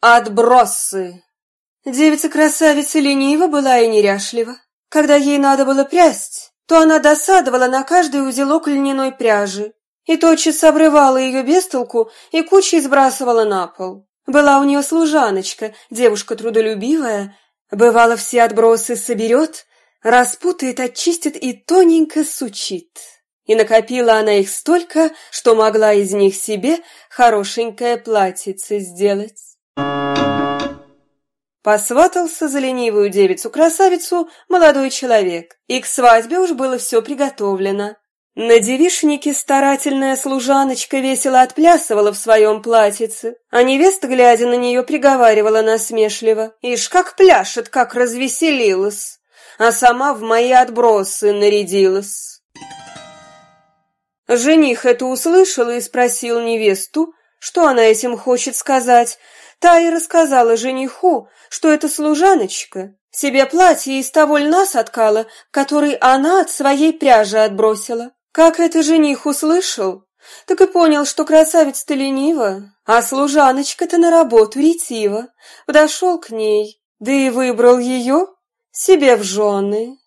Отбросы. Девица-красавица лениво была и неряшлива. Когда ей надо было прясть, то она досадовала на каждый узелок льняной пряжи и тотчас обрывала ее без толку и кучей сбрасывала на пол. Была у нее служаночка, девушка трудолюбивая, бывало все отбросы соберет, распутает, очистит и тоненько сучит. И накопила она их столько, что могла из них себе хорошенькое платьице сделать. Посватался за ленивую девицу-красавицу молодой человек, и к свадьбе уж было все приготовлено. На девишнике старательная служаночка весело отплясывала в своем платьице, а невеста, глядя на нее, приговаривала насмешливо. «Ишь, как пляшет, как развеселилась, а сама в мои отбросы нарядилась». Жених это услышал и спросил невесту, что она этим хочет сказать, Та и рассказала жениху, что эта служаночка себе платье из того льна соткала, который она от своей пряжи отбросила. Как это жених услышал, так и понял, что красавица-то ленива, а служаночка-то на работу ретива. Подошел к ней, да и выбрал ее себе в жены.